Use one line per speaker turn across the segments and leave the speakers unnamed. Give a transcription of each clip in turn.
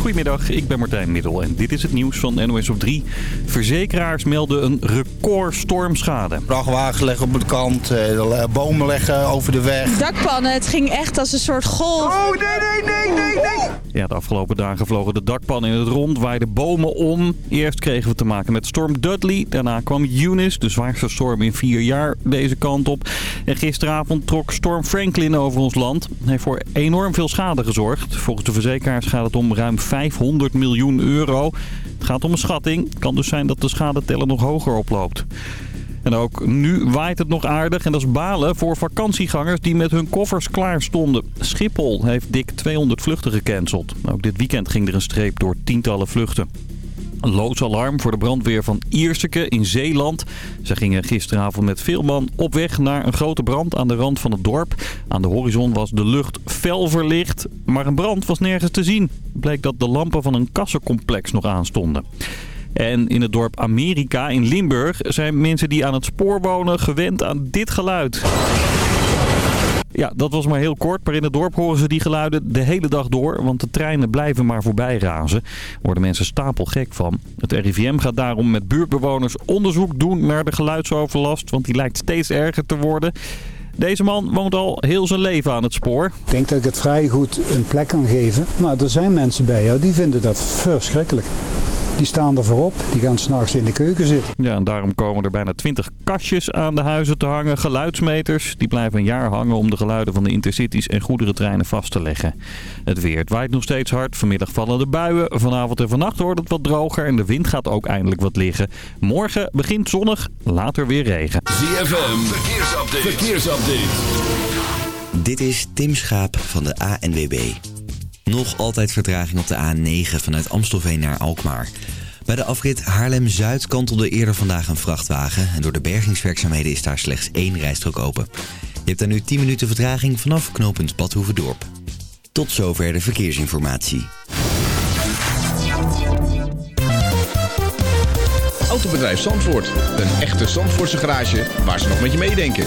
Goedemiddag, ik ben Martijn Middel en dit is het nieuws van NOS op 3. Verzekeraars melden een record stormschade.
Vrachtwagens leggen op de kant, eh, bomen leggen over de weg.
Dakpannen, het ging echt als een soort golf.
Oh nee, nee, nee, nee, nee!
Ja, de afgelopen dagen vlogen de dakpannen in het rond, waaiden bomen om. Eerst kregen we te maken met storm Dudley. Daarna kwam Eunice, de zwaarste storm in vier jaar, deze kant op. En gisteravond trok storm Franklin over ons land. Hij heeft voor enorm veel schade gezorgd. Volgens de verzekeraars gaat het om ruim 500 miljoen euro. Het gaat om een schatting. Het kan dus zijn dat de schadeteller nog hoger oploopt. En ook nu waait het nog aardig en dat is balen voor vakantiegangers die met hun koffers klaar stonden. Schiphol heeft dik 200 vluchten gecanceld. Ook dit weekend ging er een streep door tientallen vluchten. Loodsalarm voor de brandweer van Ierseke in Zeeland. Ze gingen gisteravond met veel man op weg naar een grote brand aan de rand van het dorp. Aan de horizon was de lucht fel verlicht, maar een brand was nergens te zien. Bleek dat de lampen van een kassencomplex nog aanstonden. En in het dorp Amerika in Limburg zijn mensen die aan het spoor wonen gewend aan dit geluid. Ja, dat was maar heel kort, maar in het dorp horen ze die geluiden de hele dag door, want de treinen blijven maar voorbij razen. Worden mensen stapelgek van. Het RIVM gaat daarom met buurtbewoners onderzoek doen naar de geluidsoverlast, want die lijkt steeds erger te worden. Deze man woont al heel zijn leven aan het spoor.
Ik denk dat ik het vrij goed een plek kan geven. Maar er zijn mensen bij jou die vinden dat verschrikkelijk. Die staan er voorop. Die gaan s'nachts in de keuken zitten.
Ja, en daarom komen er bijna 20 kastjes aan de huizen te hangen. Geluidsmeters. Die blijven een jaar hangen om de geluiden van de intercities en goederentreinen vast te leggen. Het weer. Het waait nog steeds hard. Vanmiddag vallen de buien. Vanavond en vannacht wordt het wat droger. En de wind gaat ook eindelijk wat liggen. Morgen begint zonnig. Later weer regen.
ZFM. Verkeersupdate. Verkeersupdate.
Dit is Tim Schaap van de ANWB. Nog altijd vertraging op de A9 vanuit Amstelveen naar Alkmaar. Bij de afrit Haarlem-Zuid kantelde eerder vandaag een vrachtwagen... en door de bergingswerkzaamheden is daar slechts één rijstrook open. Je hebt daar nu 10 minuten vertraging vanaf knooppunt Badhoevedorp. Tot zover de verkeersinformatie.
Autobedrijf Zandvoort. Een echte Zandvoortse garage waar ze nog met je meedenken.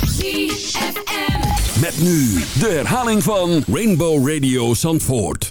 Met nu de herhaling van Rainbow Radio Zandvoort.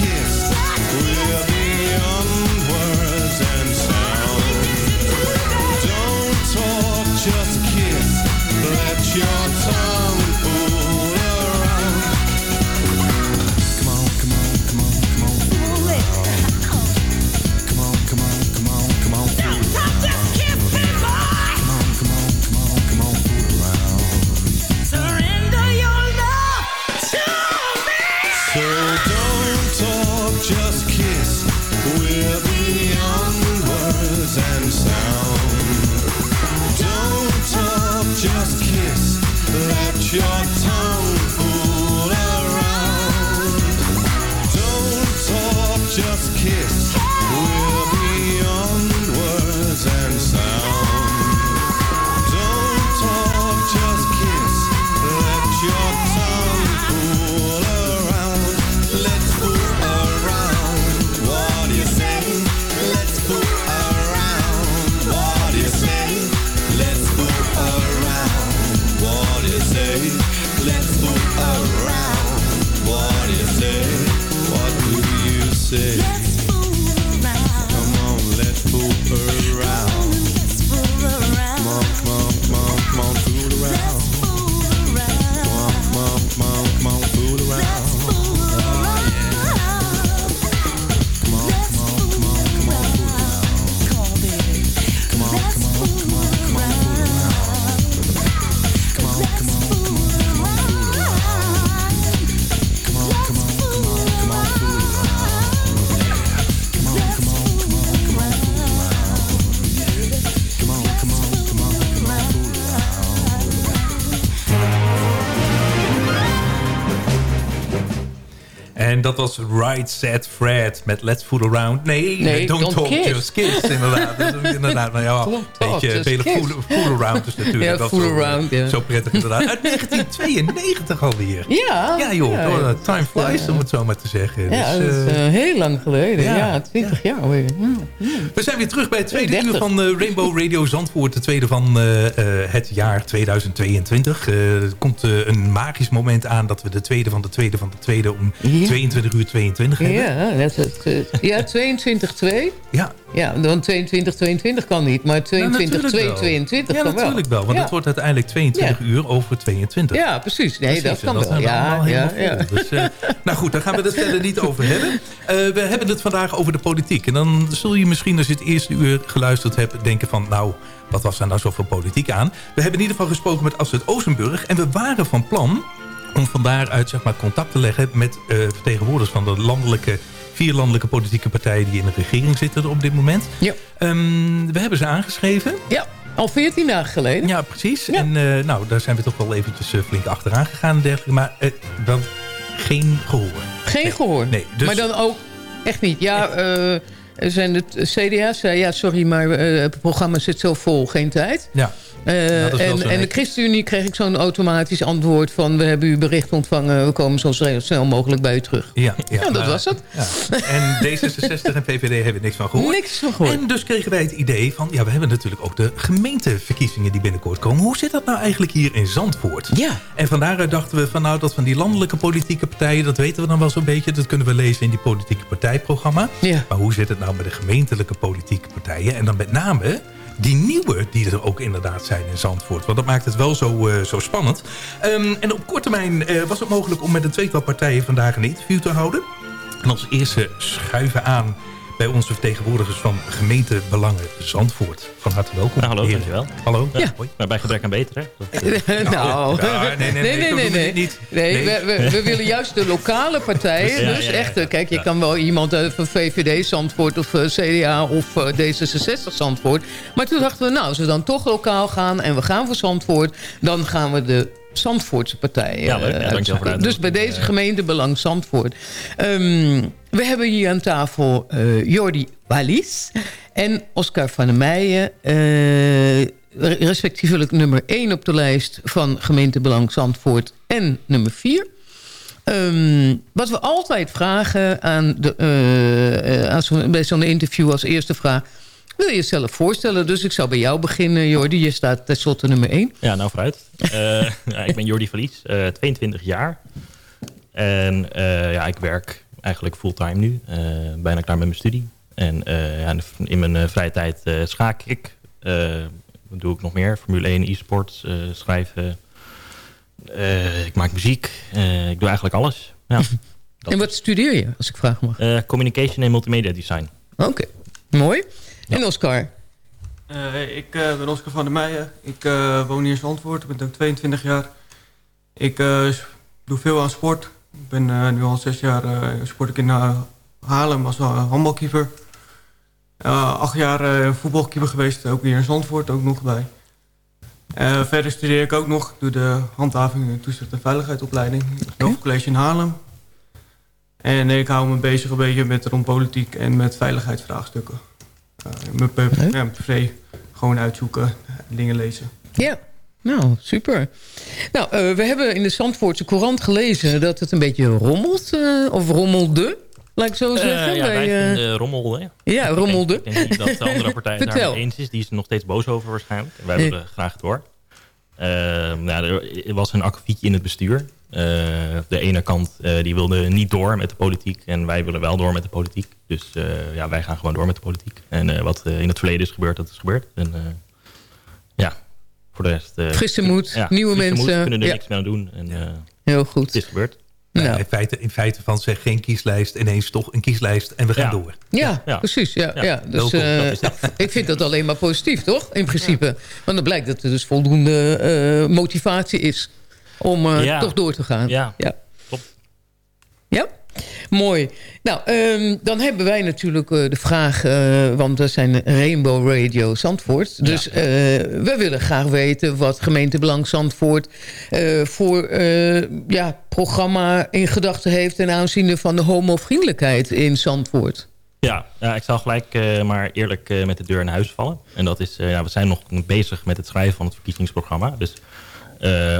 dat was Right Set Fred met Let's Fool Around. Nee,
Nee,
Don't,
Don't
Talk
Kiss.
Just Kiss, inderdaad. Is inderdaad, maar ja,
Don't Talk,
weet je,
Just
vele fool, fool Around natuurlijk.
Ja, Fool
zo,
Around, ja.
Zo prettig inderdaad. Uit 1992 alweer.
Ja.
Ja joh,
Ja,
door, uh, time flies om het zo maar te zeggen.
Ja,
Dus,
dat is
eh,
eh, heel lang geleden.
ja,
Ja, 20 jaar alweer. Ja.
We zijn weer terug bij het tweede
30.
uur van eh, Rainbow Radio Zandvoort. De tweede van eh, het jaar 2022. Eh, er komt een magisch moment aan dat we de tweede van de tweede van de tweede om
Ja.
22 uur 22 hebben.
Ja, dat het, eh, ja 22-2.
Ja.
Ja, dan 22-22 kan niet, maar 22-2-22
Ja,
kan wel.
natuurlijk wel. Want
ja.
het wordt uiteindelijk 22 uur over 22.
Ja, precies. Nee, dat kan
en
wel. Ja, ja, ja.
Dus, eh, nou goed, daar gaan we het verder niet over hebben. Eh, we hebben het vandaag over de politiek. En dan zul je misschien als je het eerste uur geluisterd hebt... denken van, nou, wat was er nou zoveel politiek aan? We hebben in ieder geval gesproken met Astrid Oostenburg. En we waren van plan om van daaruit zeg maar, contact te leggen... met eh, vertegenwoordigers van de landelijke... vier landelijke politieke partijen die in de regering zitten op dit moment.
Ja.
Ehm, we hebben ze aangeschreven.
Ja, al 14 dagen geleden.
Ja, precies. En eh, nou, daar zijn we toch wel eventjes eh, flink achteraan gegaan en dergelijke. Maar wel geen gehoor.
Geen gehoor.
Nee, dus-
Maar dan ook echt niet. Ja, zijn de CDA zei, ja, sorry, maar het programma zit zo vol, geen tijd.
Ja.
Eh, en, en de. ChristenUnie kreeg ik zo'n automatisch antwoord van... we hebben uw bericht ontvangen, we komen zo snel mogelijk bij u terug.
Ja, ja,
Ja, dat
maar-
was het.
Ja. En D66 en VVD hebben niks van gehoord.
Niks van gehoord.
En dus kregen wij het idee van... ja, we hebben natuurlijk ook de gemeenteverkiezingen die binnenkort komen. Hoe zit dat nou eigenlijk hier in Zandvoort?
Ja.
En van daaruit dachten we van nou, dat van die landelijke politieke partijen... dat weten we dan wel zo'n beetje. Dat kunnen we lezen in die politieke partijprogramma.
Ja.
Maar hoe zit het nou met de gemeentelijke politieke partijen? En dan met name die nieuwe die er ook inderdaad zijn in Zandvoort. Want dat maakt het wel zo, eh, zo spannend. Ehm, en op korte termijn eh, was het mogelijk om met een tweetal partijen vandaag een interview te houden. En als eerste schuiven aan bij onze vertegenwoordigers van gemeentebelangen Zandvoort. Van harte welkom.
hallo,
heren.
dankjewel.
Hallo.
Ja, maar bij gebrek aan beter, hè?
nou,
ja, nee, nee, nee,
nee, nee,
niet.
Nee. We, we, we willen juist de lokale partijen.
Ja,
dus
ja, ja,
echt,
ja.
eh, kijk, je kan wel iemand eh, van VVD Zandvoort of eh, CDA of eh, D66 Zandvoort. Maar toen dachten we, nou, als we dan toch lokaal gaan en we gaan voor Zandvoort, dan gaan we de Zandvoortse partijen
Ja, leuk. Ja,
eh,
dankjewel.
Dus bij deze gemeentebelang Zandvoort. Ehm, we hebben hier aan tafel eh, Jordi Wallis en Oscar van der Meijen. eh, respectievelijk nummer 1 op de lijst van gemeentebelang Zandvoort en nummer 4. Ehm, wat we altijd vragen aan de, eh, eh, als we, bij zo'n interview als eerste vraag... wil je jezelf voorstellen? Dus ik zou bij jou beginnen, Jordi. Je staat tenslotte nummer 1.
Ja, nou vooruit. Eh, ik ben Jordi Verlies, eh 22 jaar. En eh, ja, ik werk eigenlijk fulltime nu. eh, bijna klaar met mijn studie. En eh, ja, in mijn eh, vrije tijd eh, schaak ik. Eh, wat doe ik nog meer? Formule 1, e-sports, eh, schrijven. Eh, ik maak muziek. Eh, ik doe eigenlijk alles. Ja.
En wat studeer je, als ik vragen mag?
Eh, communication en multimedia design.
Oké, mooi. En Oscar?
Eh, ik eh, ben Oscar van der Meijen. Ik eh, woon hier in Zandvoort. Ik ben ook 22 jaar. Ik eh, doe veel aan sport. Ik ben eh, nu al zes jaar eh, sport ik in Haarlem als uh, handbalkeeper. Eh, acht jaar eh, voetbalkeeper geweest, ook hier in Zandvoort ook nog bij. Eh, verder studeer ik ook nog. Ik doe de handhaving en toezicht en veiligheidsopleiding. Okay. College in Haarlem. En ik hou me bezig een beetje met rond politiek en met veiligheidsvraagstukken. Uh, mijn, pe- ja, privé gewoon uitzoeken, dingen lezen.
Ja, nou, super. Nou, uh, we hebben in de Zandvoortse Courant gelezen dat het een beetje rommelt. Uh, of rommelde, laat ik zo zeggen.
Uh, ja,
bij,
wij vinden rommel, hè?
Ja, rommelde.
Denk, ik denk niet dat de andere partij het daar eens is. Die is er nog steeds boos over waarschijnlijk. En wij willen nee. graag door. nou, er was een akkefietje in het bestuur. Uh, de ene kant uh, die wilde niet door met de politiek en wij willen wel door met de politiek. Dus uh, ja, wij gaan gewoon door met de politiek. En wat in het verleden is gebeurd, dat is gebeurd. En ja, voor de rest...
frisse moed,
ja,
nieuwe
frisse
mensen.
Moed, kunnen er
ja.
niks meer aan doen. En,
Heel goed.
Het is gebeurd.
Nou. Ja, in, feite, in feite van zeg geen kieslijst, ineens toch een kieslijst en we gaan
ja.
door.
Ja, ja. precies. Ja, ja. Dus, uh, ik vind dat alleen maar positief, toch? In principe. Want dan blijkt dat er dus voldoende uh, motivatie is om uh, ja. toch door te gaan.
Ja,
ja.
klopt.
Ja? Mooi. Nou, um, dan hebben wij natuurlijk uh, de vraag... Uh, want we zijn Rainbow Radio Zandvoort. Dus ja. we willen graag weten wat gemeentebelang Zandvoort... voor ja, programma in gedachten heeft... ten aanzien van de homovriendelijkheid in Zandvoort.
Ja, ja, ik zal gelijk uh, maar eerlijk uh, met de deur in huis vallen. En dat is, uh, ja, we zijn nog bezig met het schrijven van het verkiezingsprogramma. Dus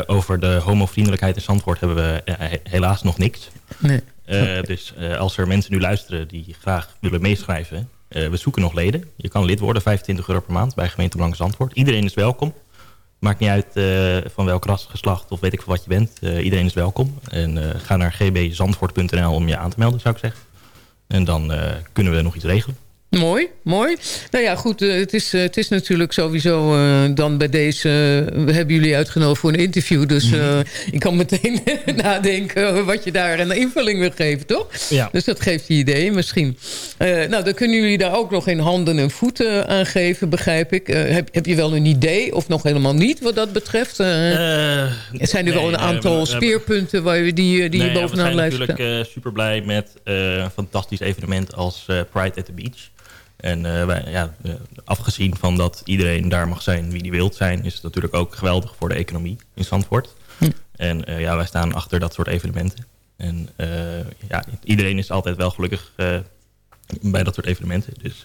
over de homovriendelijkheid in Zandvoort hebben we helaas nog niks.
Nee.
Uh, dus als er mensen nu luisteren die graag willen meeschrijven... We zoeken nog leden. Je kan lid worden, 25 euro per maand bij gemeente Belang Zandvoort. Iedereen is welkom. Maakt niet uit van welk ras, geslacht of weet ik veel wat je bent. iedereen is welkom. En ga naar gbzandvoort.nl om je aan te melden, zou ik zeggen. En dan kunnen we nog iets regelen.
Mooi, mooi. Nou ja, goed, uh, het, is, uh, het is natuurlijk sowieso uh, dan bij deze... we hebben jullie uitgenodigd voor een interview. Dus mm. ik kan meteen nadenken wat je daar een invulling wil geven, toch?
Ja.
Dus dat geeft je idee misschien. nou, dan kunnen jullie daar ook nog in handen en voeten aan geven, begrijp ik. heb, heb je wel een idee of nog helemaal niet wat dat betreft? er zijn er nee, wel een aantal we, speerpunten waar je die, die
nee,
je bovenaan blijft.
We zijn natuurlijk super blij met een fantastisch evenement als Pride at the Beach... En uh, wij, ja, uh, afgezien van dat iedereen daar mag zijn wie die wilt zijn... is het natuurlijk ook geweldig voor de economie in Zandvoort. Hm. En uh, ja, wij staan achter dat soort evenementen. En ja, iedereen is altijd wel gelukkig bij dat soort evenementen. Dus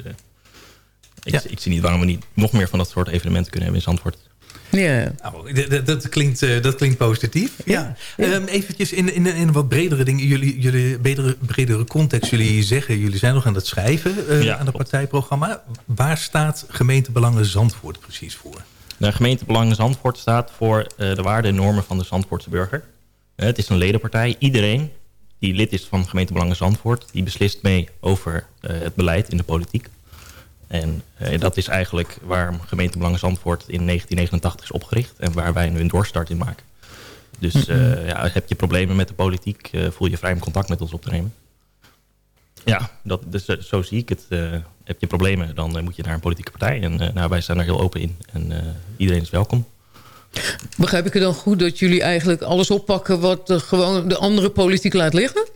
ik, ja. ik, zie niet waarom we niet nog meer van dat soort evenementen kunnen hebben in Zandvoort.
Ja.
Nou, dat, dat, klinkt, uh, dat klinkt positief. Ja. ja. Um, eventjes in, in, in wat bredere dingen. Jullie, jullie bredere, bredere context. Jullie zeggen, jullie zijn nog aan het schrijven uh, ja, aan het partijprogramma. Waar staat gemeentebelangen Zandvoort precies voor?
De gemeentebelangen Zandvoort staat voor uh, de waarden en normen van de Zandvoortse burger. het is een ledenpartij. Iedereen die lid is van gemeentebelangen Zandvoort... die beslist mee over het beleid in de politiek. En uh, dat is eigenlijk waar gemeentebelangen Zandvoort in 1989 is opgericht. En waar wij nu een doorstart in maken. Dus uh, ja, heb je problemen met de politiek, uh, voel je vrij om contact met ons op te nemen. Ja, dat, dus, eh, zo zie ik het. Eh, heb je problemen, dan eh, moet je naar een politieke partij. En eh, nou, wij staan daar heel open in. En eh, iedereen is welkom.
Begrijp ik het dan goed dat jullie eigenlijk alles oppakken... wat eh, gewoon de andere politiek laat liggen?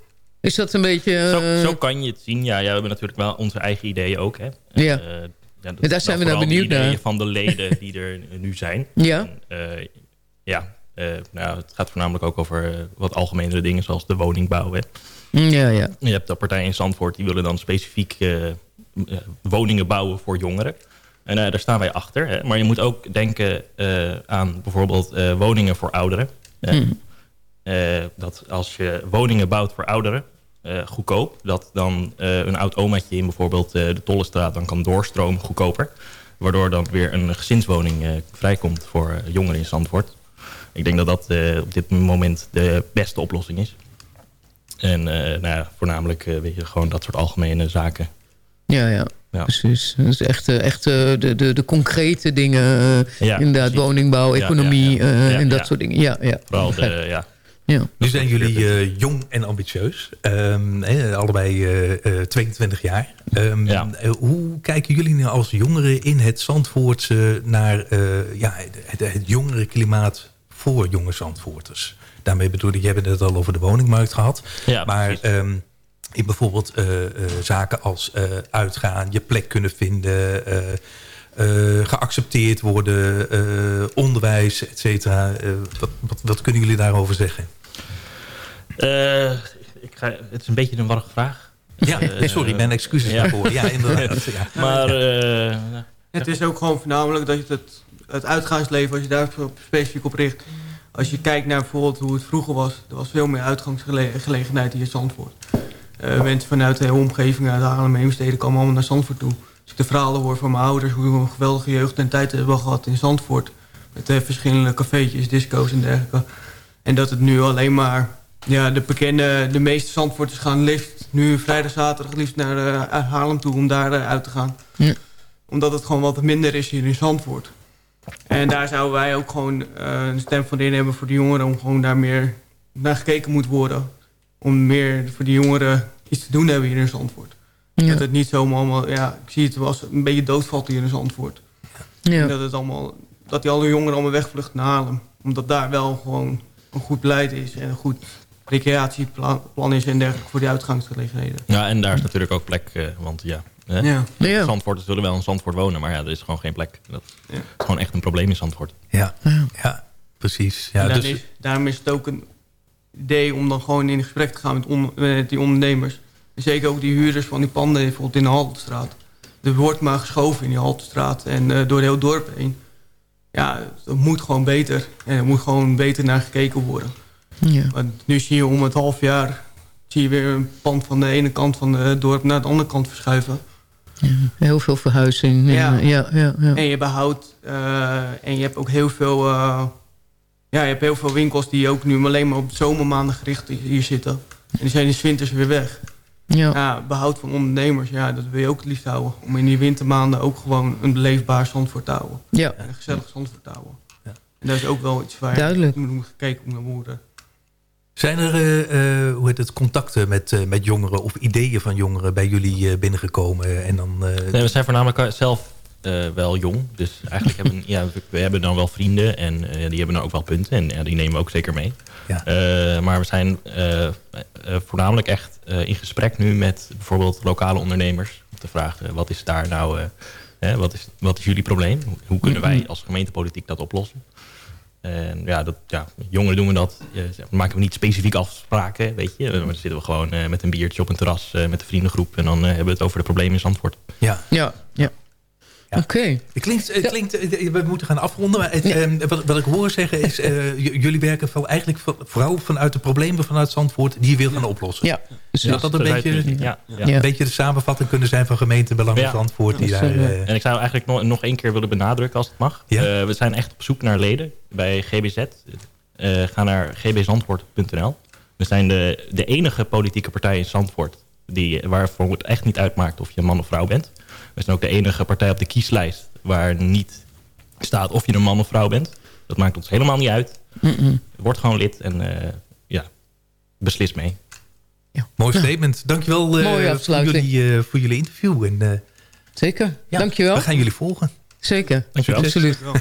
Is dat een beetje... eh,
Zo, zo kan je het zien. Ja, ja, we hebben natuurlijk wel onze eigen ideeën ook. Hè.
Ja.
Eh, ja, dat
daar zijn we nou
de
benieuwd naar.
ideeën van de leden die er nu zijn.
Ja.
En, eh, ja, nou, het gaat voornamelijk ook over wat algemenere dingen... zoals de woningbouw. Hè.
Ja, ja.
Je hebt de partij in Zandvoort, die willen dan specifiek woningen bouwen voor jongeren. En daar staan wij achter. Hè. Maar je moet ook denken aan bijvoorbeeld woningen voor ouderen. Eh, dat als je woningen bouwt voor ouderen, eh, goedkoop... dat dan eh, een oud omaatje in bijvoorbeeld eh, de Tollestraat dan kan doorstromen goedkoper. Waardoor dan weer een gezinswoning vrijkomt voor jongeren in Zandvoort. Ik denk dat dat op dit moment de beste oplossing is. En nou ja, voornamelijk weet je, gewoon dat soort algemene zaken.
Ja, ja.
Ja.
Precies. Dus echt, echt de, de, de concrete dingen.
Ja,
inderdaad,
precies.
woningbouw, economie en dat soort dingen. Ja, ja.
Vooral de, ja.
Ja.
Nu zijn jullie eh, jong en ambitieus. Ehm, hè, allebei eh, eh, 22 jaar. Ehm,
Ja.
eh, hoe kijken jullie nou als jongeren in het Zandvoortse... naar eh, ja, het, het jongerenklimaat voor jonge Zandvoorters? Daarmee bedoel ik, je hebt het al over de woningmarkt gehad.
Ja,
maar ehm, in bijvoorbeeld eh, eh, zaken als eh, uitgaan, je plek kunnen vinden... eh, eh, geaccepteerd worden, eh, onderwijs, et cetera. Eh, wat, wat, wat kunnen jullie daarover zeggen?
Eh, ik ga, het is een beetje een warrige vraag.
Ja,
Eh,
nee, sorry, mijn excuses
ja.
daarvoor. Ja, inderdaad. Ja.
Maar eh,
Het is ook gewoon voornamelijk dat je het, het uitgaansleven, als je daar specifiek op richt... Als je kijkt naar bijvoorbeeld hoe het vroeger was... er was veel meer uitgangsgelegenheid hier in Zandvoort. Eh, mensen vanuit de hele omgeving, uit Haarlem en Heemstede... komen allemaal naar Zandvoort toe. Als ik de verhalen hoor van mijn ouders... hoe we een geweldige jeugd en tijd hebben gehad in Zandvoort... met verschillende cafeetjes, disco's en dergelijke. En dat het nu alleen maar... Ja, de bekende, de meeste Zandvoorters gaan liefst nu vrijdag, zaterdag... liefst naar eh, Haarlem toe om daar eh, uit te gaan
Ja.
omdat het gewoon wat minder is hier in Zandvoort. En daar zouden wij ook gewoon eh, een stem van in hebben voor de jongeren... om gewoon daar meer naar gekeken moet worden. Om meer voor die jongeren iets te doen hebben hier in Zandvoort.
Ja.
Dat het niet zomaar allemaal... Ja, ik zie het wel als een beetje doodvalt hier in Zandvoort.
Ja.
En dat, het allemaal, dat die alle jongeren allemaal wegvluchten naar Haarlem. Omdat daar wel gewoon een goed beleid is... en een goed recreatieplan plan is en dergelijke voor die uitgangsgelegenheden.
ja, en daar is natuurlijk ook plek. eh, want ja,
Ja.
Ja.
Zandvoorters willen wel in Zandvoort wonen. Maar ja, er is gewoon geen plek. Dat
Ja.
is gewoon echt een probleem in Zandvoort.
Ja, ja precies. Ja, dus,
is, daarom is het ook een idee om dan gewoon in gesprek te gaan met, on- met die ondernemers. En zeker ook die huurders van die panden bijvoorbeeld in de Haltestraat. Er wordt maar geschoven in die Haltestraat en eh, door het heel dorp heen. Ja, dat moet gewoon beter. En er moet gewoon beter naar gekeken worden.
Ja.
Want nu zie je om het half jaar... zie je weer een pand van de ene kant van het dorp naar de andere kant verschuiven.
Heel veel verhuizing. Ja,
Ja.
ja, ja. ja.
En je behoudt... eh, en je hebt ook heel veel... eh, ja, je hebt heel veel winkels die ook nu alleen maar op zomermaanden gericht hier zitten. En die zijn in 's winters weer weg.
Ja.
Ja, behoud van ondernemers, ja, dat wil je ook het liefst houden. Om in die wintermaanden ook gewoon een beleefbaar Zandvoort te houden.
Ja.
En een gezellig Zandvoort te houden. En dat is ook wel iets waar
Duidelijk.
moet moet gekeken moet worden.
Zijn er eh, eh, hoe heet het, contacten met, eh, met jongeren of ideeën van jongeren bij jullie eh, binnengekomen? En dan, eh,
Nee, we zijn voornamelijk zelf eh, wel jong. Dus eigenlijk hebben ja, we, hebben dan wel vrienden. En eh, die hebben dan ook wel punten. En ja, die nemen we ook zeker mee.
Ja.
Eh, maar we zijn eh, eh, voornamelijk echt eh, in gesprek nu met bijvoorbeeld lokale ondernemers. Om te vragen, wat is daar nou... eh, hè, wat, is, wat is jullie probleem? Hoe, hoe kunnen wij als gemeentepolitiek dat oplossen? En ja, dat, ja, jongeren doen we dat. Eh, maken we niet specifiek afspraken, weet je. Maar dan zitten we gewoon eh, met een biertje op een terras eh, met de vriendengroep. En dan hebben we het over de problemen in Zandvoort.
ja.
Ja, ja. Oké.
Het klinkt, het klinkt, eh, we moeten gaan afronden, maar het, eh, wat, wat ik hoor zeggen is... eh, jullie werken van, eigenlijk van- vooral vanuit de problemen vanuit Zandvoort... die je wil gaan oplossen.
Ja,
Zou dat een
Dat
beetje,
is het, ja, ja.
Ja.
een beetje de samenvatting kunnen zijn van gemeentebelangen
Ja.
Zandvoort? Die daar,
eh,
eh,
En ik zou eigenlijk nog, nog één keer willen benadrukken als het mag.
Ja.
Eh, we zijn echt op zoek naar leden bij GBZ. Eh, ga naar gbzandvoort.nl. We zijn de, de enige politieke partij in Zandvoort... Die, waarvoor het echt niet uitmaakt of je man of vrouw bent. We zijn ook de enige partij op de kieslijst... waar niet staat of je een man of vrouw bent. Dat maakt ons helemaal niet uit. Word gewoon lid en eh, ja, beslis mee.
Mooi statement. Dankjewel eh,
Mooie
voor, jullie, eh, voor jullie interview. En, eh,
Zeker,
ja,
dankjewel.
We gaan jullie volgen.
Zeker,
Dankjewel.
absoluut.
Come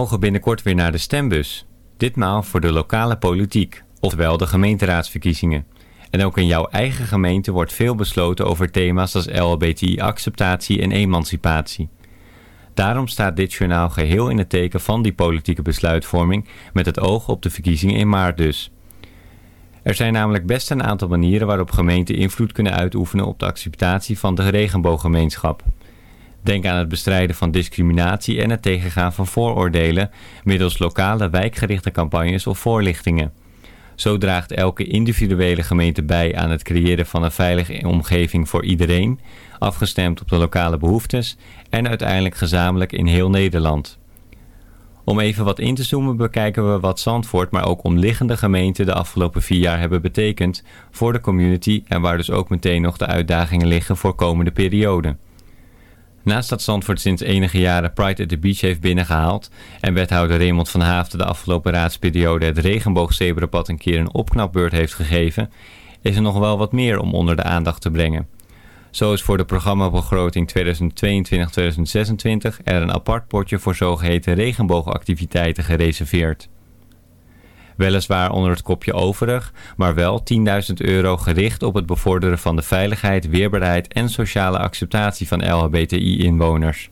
mogen binnenkort weer naar de stembus. Ditmaal voor de lokale politiek, oftewel de gemeenteraadsverkiezingen. En ook in jouw eigen gemeente wordt veel besloten over thema's als LHBTI-acceptatie en emancipatie. Daarom staat dit journaal geheel in het teken van die politieke besluitvorming met het oog op de verkiezingen in maart dus. Er zijn namelijk best een aantal manieren waarop gemeenten invloed kunnen uitoefenen op de acceptatie van de regenbooggemeenschap. Denk aan het bestrijden van discriminatie en het tegengaan van vooroordelen middels lokale wijkgerichte campagnes of voorlichtingen. Zo draagt elke individuele gemeente bij aan het creëren van een veilige omgeving voor iedereen, afgestemd op de lokale behoeftes en uiteindelijk gezamenlijk in heel Nederland. Om even wat in te zoomen bekijken we wat Zandvoort, maar ook omliggende gemeenten de afgelopen vier jaar hebben betekend voor de community en waar dus ook meteen nog de uitdagingen liggen voor komende periode. Naast dat Zandvoort sinds enige jaren Pride at the Beach heeft binnengehaald en wethouder Raymond van Haafden de afgelopen raadsperiode het regenboogzebrapad een keer een opknapbeurt heeft gegeven, is er nog wel wat meer om onder de aandacht te brengen. Zo is voor de programmabegroting 2022-2026 er een apart potje voor zogeheten regenboogactiviteiten gereserveerd. Weliswaar onder het kopje overig, maar wel 10.000 euro gericht op het bevorderen van de veiligheid, weerbaarheid en sociale acceptatie van LHBTI-inwoners.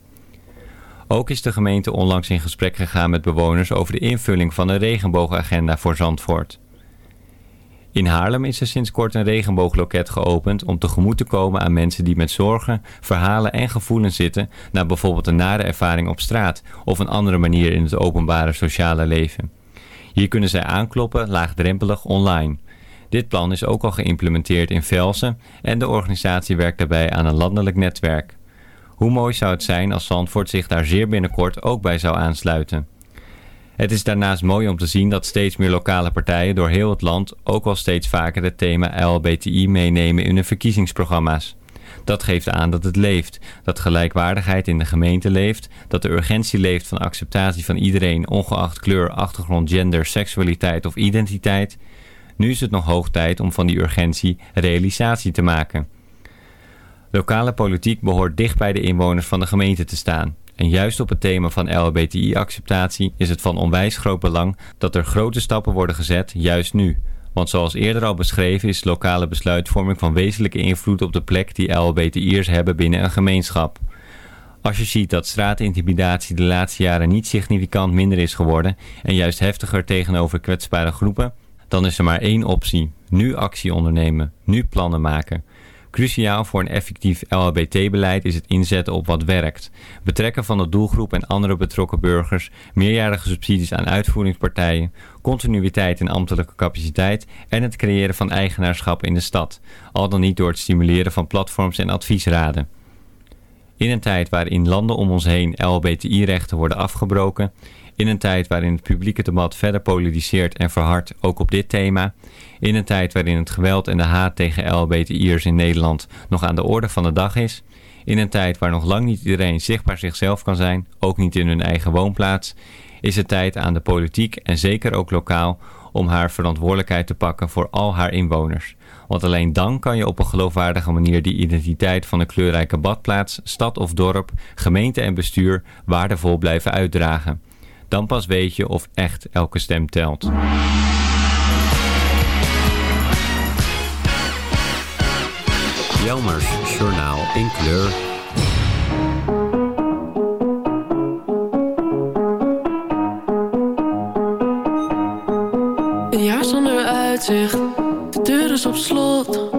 Ook is de gemeente onlangs in gesprek gegaan met bewoners over de invulling van een regenboogagenda voor Zandvoort. In Haarlem is er sinds kort een regenboogloket geopend om tegemoet te komen aan mensen die met zorgen, verhalen en gevoelens zitten na bijvoorbeeld een nare ervaring op straat of een andere manier in het openbare sociale leven. Hier kunnen zij aankloppen, laagdrempelig online. Dit plan is ook al geïmplementeerd in Velsen en de organisatie werkt daarbij aan een landelijk netwerk. Hoe mooi zou het zijn als Zandvoort zich daar zeer binnenkort ook bij zou aansluiten. Het is daarnaast mooi om te zien dat steeds meer lokale partijen door heel het land ook al steeds vaker het thema LHBTI meenemen in hun verkiezingsprogramma's. Dat geeft aan dat het leeft, dat gelijkwaardigheid in de gemeente leeft, dat de urgentie leeft van acceptatie van iedereen ongeacht kleur, achtergrond, gender, seksualiteit of identiteit. Nu is het nog hoog tijd om van die urgentie realisatie te maken. Lokale politiek behoort dicht bij de inwoners van de gemeente te staan. En juist op het thema van LHBTI-acceptatie is het van onwijs groot belang dat er grote stappen worden gezet, juist nu. Want zoals eerder al beschreven is lokale besluitvorming van wezenlijke invloed op de plek die LHBTI'ers hebben binnen een gemeenschap. Als je ziet dat straatintimidatie de laatste jaren niet significant minder is geworden en juist heftiger tegenover kwetsbare groepen, dan is er maar één optie. Nu actie ondernemen, nu plannen maken. Cruciaal voor een effectief LHBT-beleid is het inzetten op wat werkt. Betrekken van de doelgroep en andere betrokken burgers, meerjarige subsidies aan uitvoeringspartijen, continuïteit in ambtelijke capaciteit en het creëren van eigenaarschap in de stad, al dan niet door het stimuleren van platforms en adviesraden. In een tijd waarin landen om ons heen LHBTI-rechten worden afgebroken, in een tijd waarin het publieke debat verder polariseert en verhardt, ook op dit thema. In een tijd waarin het geweld en de haat tegen LHBTI'ers in Nederland nog aan de orde van de dag is. In een tijd waar nog lang niet iedereen zichtbaar zichzelf kan zijn, ook niet in hun eigen woonplaats, is het tijd aan de politiek en zeker ook lokaal om haar verantwoordelijkheid te pakken voor al haar inwoners. Want alleen dan kan je op een geloofwaardige manier die identiteit van een kleurrijke badplaats, stad of dorp, gemeente en bestuur waardevol blijven uitdragen. Dan pas weet je of echt elke stem telt. Jelmers Journaal in kleur.
Een jaar zonder uitzicht, de deur is op slot.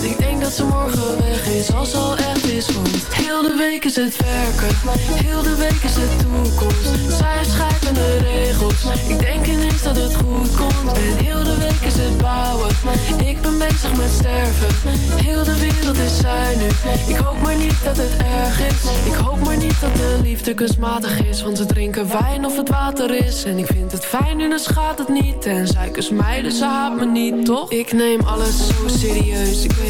En ik denk dat ze morgen weg is als al echt is Want heel de week is het werken, heel de week is het toekomst. Zij schrijven de regels, ik denk ineens dat het goed komt. En heel de week is het bouwen, ik ben bezig met sterven. Heel de wereld is zij nu, ik hoop maar niet dat het erg is. Ik hoop maar niet dat de liefde kunstmatig is, want ze drinken wijn of het water is. En ik vind het fijn nu, dan schaadt het niet. En zij kust mij, dus ze haat me niet, toch? Ik neem alles zo serieus, ik weet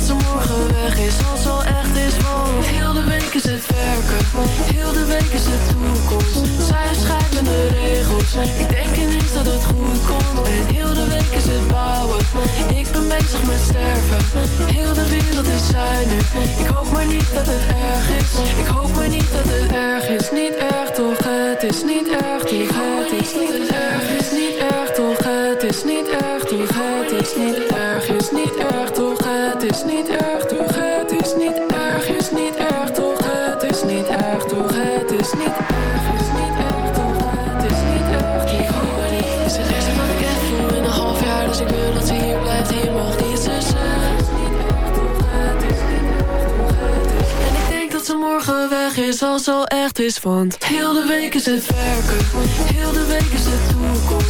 dat ze morgen weg is. Als al echt is, want Heel de week is het werken. Heel de week is de toekomst. Zij schrijven de regels. Ik denk ineens dat het goed komt. En heel de week is het bouwen. Ik ben bezig met sterven. Heel de wereld is zij nu Ik hoop maar niet dat het erg is. Ik hoop maar niet dat het erg is. Niet erg toch, het is niet erg toch? Het is niet erg, is niet erg toch? Het is niet erg toch? Het is niet erg, is niet erg toch Het is niet erg toch? Het is niet erg, is niet erg toch? Het is niet erg toch? Het is niet erg, is niet erg toch? Het is niet erg. Ik hoop maar niet. Het eerste wat ik echt voel in een half jaar. Dus ik wil dat ze hier blijft. Hier mag niets tussen. En ik denk dat ze morgen weg is als al echt is Want heel de week is het werken. Heel de week is de toekomst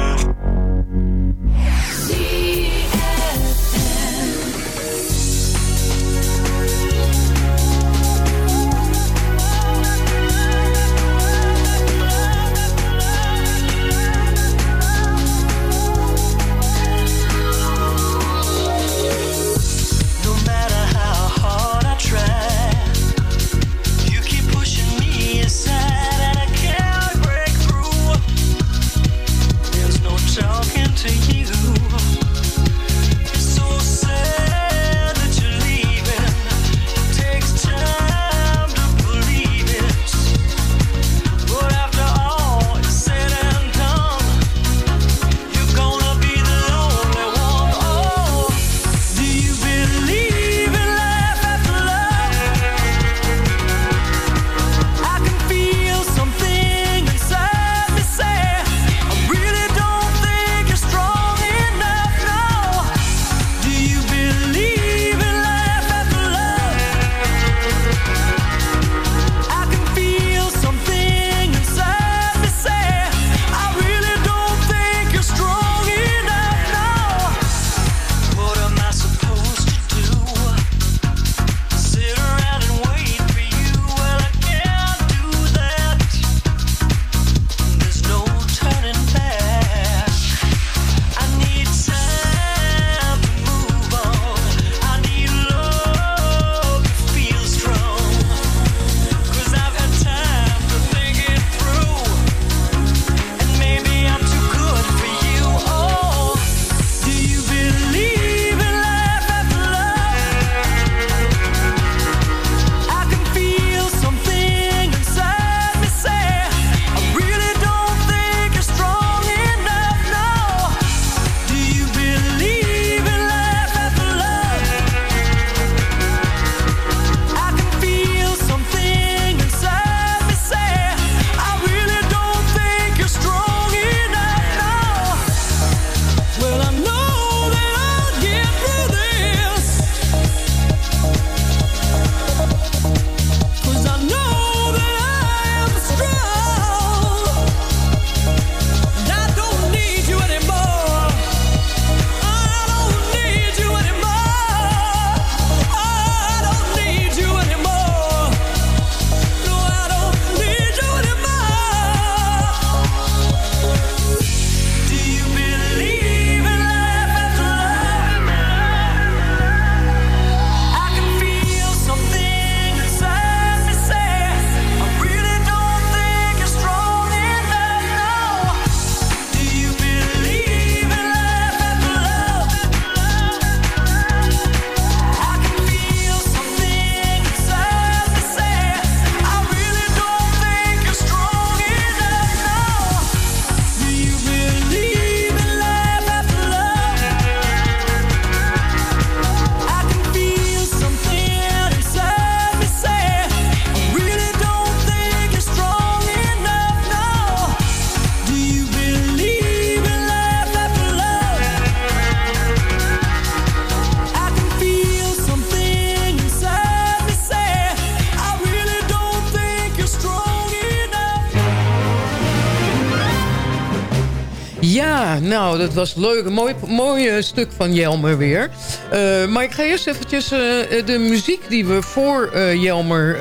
dat was leuk. Een mooi, mooi stuk van Jelmer weer. Eh, maar ik ga eerst eventjes eh, de muziek die we voor eh, Jelmer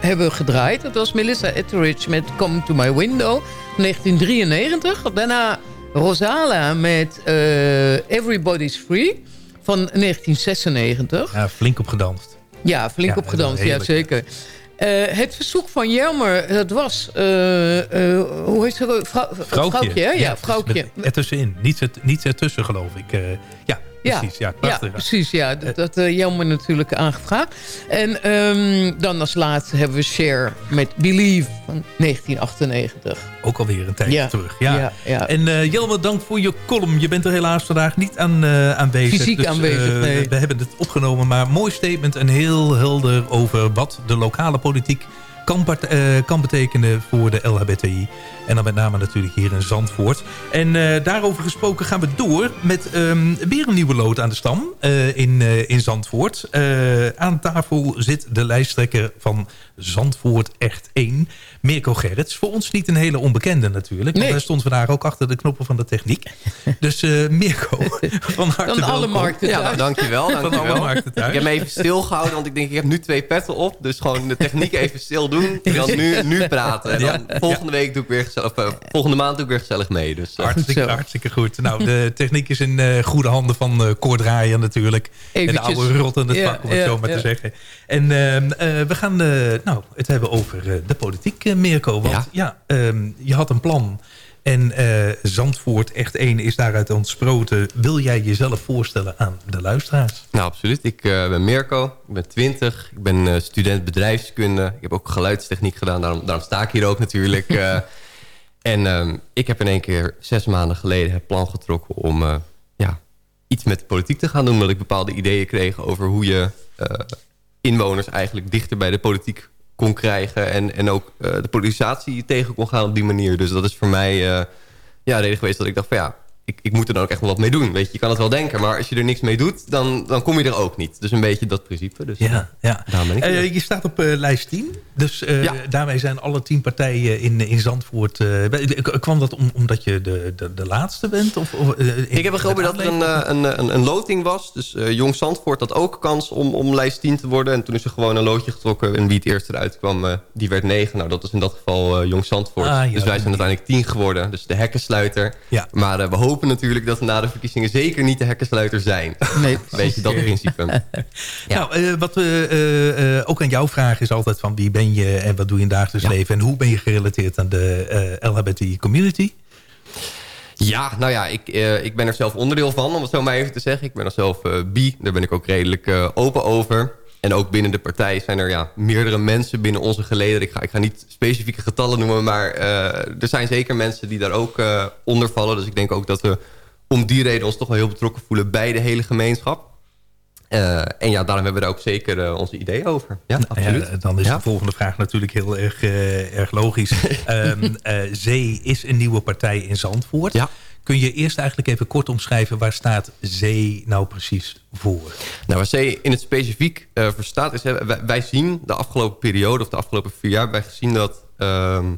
hebben gedraaid. Dat was Melissa Etheridge met Come to My Window, 1993. Daarna Rosala met Everybody's Free van 1996.
Ja, flink op gedanst.
Ja, flink
Ja,
op gedanst, ja, zeker. Eh, het verzoek van Jelmer, dat was... eh, eh, hoe heet ze? Vrou vrouwtje. hè? Ja, vrouwtje.
Met ertussenin. Niets, er, niets ertussen, geloof ik. Ja, precies. Ja,
precies. Ja, dat, dat uh, Jelmer natuurlijk aangevraagd. En um, dan als laatste hebben we Cher met Believe van 1998.
Ook alweer een tijdje
Ja,
terug. Ja.
ja.
En uh, Jelmer, dank voor je column. Je bent er helaas vandaag niet aan, uh, aanwezig.
Fysiek
dus,
aanwezig, nee.
We hebben het opgenomen, maar mooi statement en heel helder over wat de lokale politiek kan, uh, kan betekenen voor de LHBTI. En dan met name natuurlijk hier in Zandvoort. En uh, daarover gesproken gaan we door met um, weer een nieuwe lood aan de stam uh, in, in Zandvoort. aan tafel zit de lijsttrekker van Zandvoort Echt 1, Mirko Gerrits. Voor ons niet een hele onbekende natuurlijk. Want
Nee.
hij stond vandaag ook achter de knoppen van de techniek. Dus uh, Mirko, van harte
Van alle
welkom.
markten
Ja, nou, dankjewel.
Van alle
dankjewel.
markten thuis.
Ik heb me even stilgehouden, want ik denk, ik heb nu twee petten op. Dus gewoon de techniek even stil doen. En dan nu, nu praten. En dan
Ja.
volgende week doe ik weer gezellig, of, eh, volgende maand doe ik weer gezellig mee. Dus, eh,
Hartstikke,
Zo.
hartstikke goed. Nou, de techniek is in eh, goede handen van eh Koord Draaier natuurlijk. En
Eventjes.
de oude rot in het
Ja,
vak, om het zo maar
ja.
te zeggen. En ehm, eh, we gaan nou, het hebben over de politiek, Mirko. Want ja, ehm, je had een plan. En eh, Zandvoort echt één is daaruit ontsproten. Wil jij jezelf voorstellen aan de luisteraars?
Nou, absoluut. Ik eh, ben Mirko, ik ben 20. Ik ben eh, student bedrijfskunde. Ik heb ook geluidstechniek gedaan, daarom, daarom sta ik hier ook natuurlijk. en ehm, ik heb in één keer zes maanden geleden het plan getrokken om ja, iets met politiek te gaan doen. Omdat ik bepaalde ideeën kreeg over hoe je inwoners eigenlijk dichter bij de politiek kon krijgen. En, en ook eh, de politisatie tegen kon gaan op die manier. Dus dat is voor mij eh, ja, de reden geweest dat ik dacht van ja, ik, ik moet er dan ook echt wel wat mee doen. Weet je, je kan het wel denken, maar als je er niks mee doet, dan, dan kom je er ook niet. Dus een beetje dat principe. Dus,
Ja, ja.
Daarom ben ik
Eh, je staat op eh, lijst 10. Dus eh,
Ja.
daarmee zijn alle tien partijen in, in Zandvoort... eh, kwam dat om, omdat je de, de, de laatste bent? Of, of, eh, in-
Ik heb begrepen dat er een, eh, een, een, een loting was. Dus eh, Jong Zandvoort had ook kans om, om lijst 10 te worden. En toen is er gewoon een loodje getrokken. En wie het eerst eruit kwam, eh, die werd 9. Nou, dat is in dat geval eh, Jong Zandvoort.
Ah, ja,
dus wij zijn uiteindelijk 10 geworden. Dus de hekkensluiter.
Ja.
Maar eh, we hopen natuurlijk dat we na de verkiezingen zeker niet de hekkensluiter zijn.
Nee.
Beetje dat principe. Ja.
Nou, eh, wat we eh, eh, ook aan jou vragen is altijd van wie ben je en wat doe je in het dagelijks leven en hoe ben je gerelateerd aan de eh LHBTI community?
Ja, nou ja, ik, eh, ik ben er zelf onderdeel van, om het zo maar even te zeggen. Ik ben er zelf eh, bi, daar ben ik ook redelijk open over. En ook binnen de partij zijn er ja, meerdere mensen binnen onze geleden. Ik ga, ik ga niet specifieke getallen noemen, maar eh, er zijn zeker mensen die daar ook eh, onder vallen. Dus ik denk ook dat we om die reden ons toch wel heel betrokken voelen bij de hele gemeenschap. Eh, en ja, daarom hebben we daar ook zeker onze ideeën over. Ja, absoluut.
Ja, dan is
Ja.
de volgende vraag natuurlijk heel erg, erg logisch. Ehm, eh, Zee is een nieuwe partij in Zandvoort.
Ja.
Kun je eerst eigenlijk even kort omschrijven... waar staat Zee nou precies voor?
Nou, waar C in het specifiek eh, voor staat is... Hè, wij, wij zien de afgelopen periode of de afgelopen vier jaar... wij gezien dat ehm,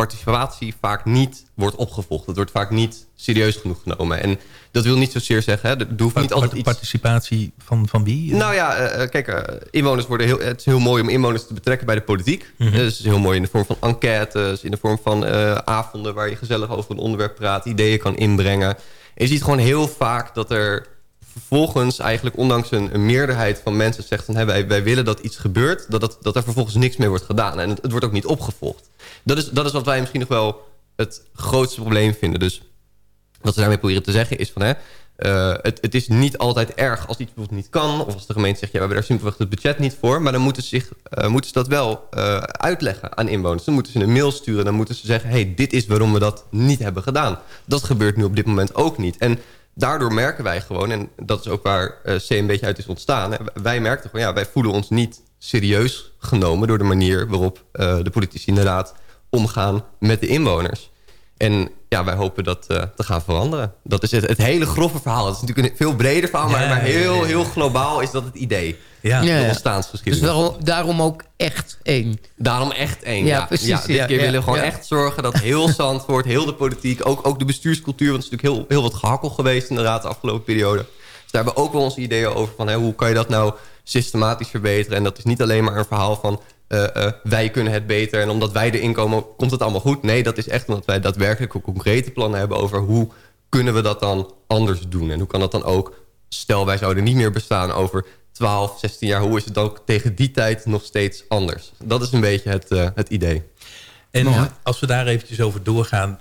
participatie vaak niet wordt opgevolgd. Dat wordt vaak niet serieus genoeg genomen. En dat wil niet zozeer zeggen... Hè, er hoeft niet altijd iets...
Participatie van, van wie?
Nou ja, eh, eh, kijk, eh, inwoners worden heel, het is heel mooi om inwoners te betrekken bij de politiek. Eh, dus het is heel mooi in de vorm van enquêtes, in de vorm van avonden waar je gezellig over een onderwerp praat, ideeën kan inbrengen. En je ziet gewoon heel vaak dat er vervolgens eigenlijk ondanks een, een meerderheid van mensen zegt van hé, wij, wij willen dat iets gebeurt, dat, dat, dat er vervolgens niks meer wordt gedaan. En het, het wordt ook niet opgevolgd. Dat is, dat is wat wij misschien nog wel het grootste probleem vinden. Dus wat we daarmee proberen te zeggen is van... Hè, eh, het, het is niet altijd erg als iets bijvoorbeeld niet kan... of als de gemeente zegt, ja, we hebben daar simpelweg het budget niet voor... maar dan moeten ze, zich, eh, moeten ze dat wel eh, uitleggen aan inwoners. Dan moeten ze een mail sturen, dan moeten ze zeggen... hey, dit is waarom we dat niet hebben gedaan. Dat gebeurt nu op dit moment ook niet. En daardoor merken wij gewoon... en dat is ook waar C een beetje uit is ontstaan... Wij merkten gewoon, ja, wij voelen ons niet serieus genomen... door de manier waarop de politici inderdaad omgaan met de inwoners. En ja, wij hopen dat eh, te gaan veranderen. Dat is het, het hele grove verhaal. Het is natuurlijk een veel breder verhaal, maar,
Ja,
maar heel,
ja, ja.
heel globaal is dat het idee.
Ja.
De ontstaansgeschiedenis.
Dus daarom, daarom ook echt één.
Daarom echt één.
Ja,
Ja,
precies,
Ja, dit
ja,
keer
ja,
willen we gewoon
ja.
echt zorgen dat heel Zandvoort, heel de politiek... Ook, ook de bestuurscultuur, want het is natuurlijk heel, heel wat gehakkel geweest... inderdaad de afgelopen periode. Dus daar hebben we ook wel onze ideeën over van... Hè, hoe kan je dat nou systematisch verbeteren? En dat is niet alleen maar een verhaal van... eh, eh, wij kunnen het beter en omdat wij erin komen komt het allemaal goed. Nee, dat is echt omdat wij daadwerkelijk concrete plannen hebben... over hoe kunnen we dat dan anders doen? En hoe kan dat dan ook... stel wij zouden niet meer bestaan over 12, 16 jaar... hoe is het dan ook tegen die tijd nog steeds anders? Dat is een beetje het, eh, het idee.
En als we daar eventjes over doorgaan...